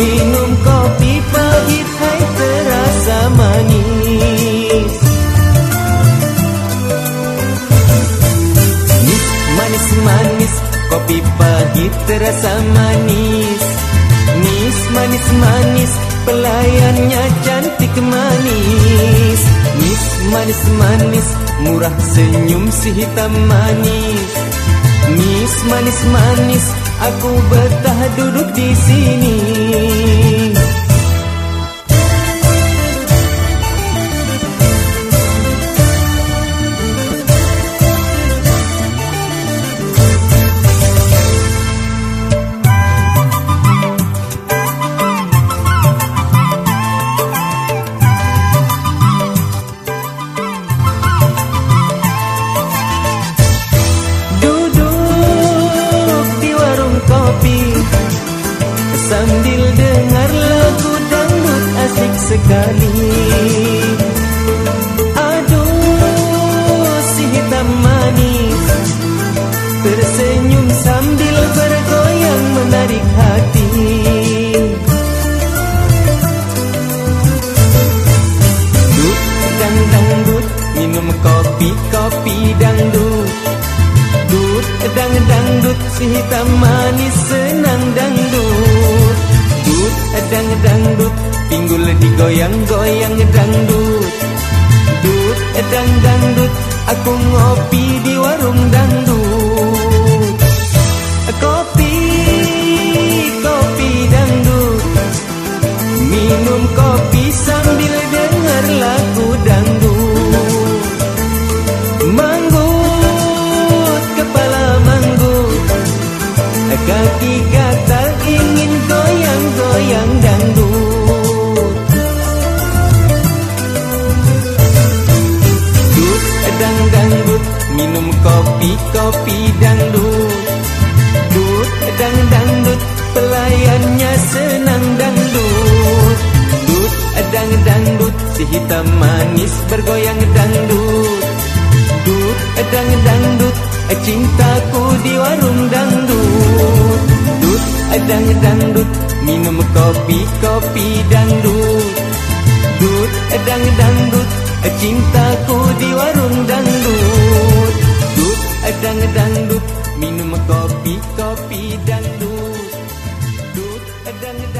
Minum kopi pahit hai terasa manis. Manis-manis kopi pahit terasa manis. Manis manis-manis pelayannya cantik manis. Manis manis-manis murah senyum si hitam manis. Mis manis-manis Aku betah duduk di sini Sambil dengar lagu dangdut asik sekali. Aduh si hitam manis. Tersenyum sambil bergoyang menarik hati. Dut dang dangdut minum kopi kopi dangdut. Dut dang dangdut si hitam manis senang dangdut. Dut dang dangdut pinggul digoyang-goyang dangdut. Dut dang dangdut aku ngopi di warung dangdut. Kopi kopi dangdut. Minum kopi sambil minum kopi kopi dangdut. Dut dang dangdut pelayannya senang dangdut. Dut dang dangdut si hitam manis bergoyang dangdut. Dut dang dangdut cintaku di warung dangdut. Dut dang dangdut minum kopi kopi dangdut. Dut dang dangdut cintaku di warung dangdut Dut dang dangdut minum kopi kopi dangdut Dut dang dangdut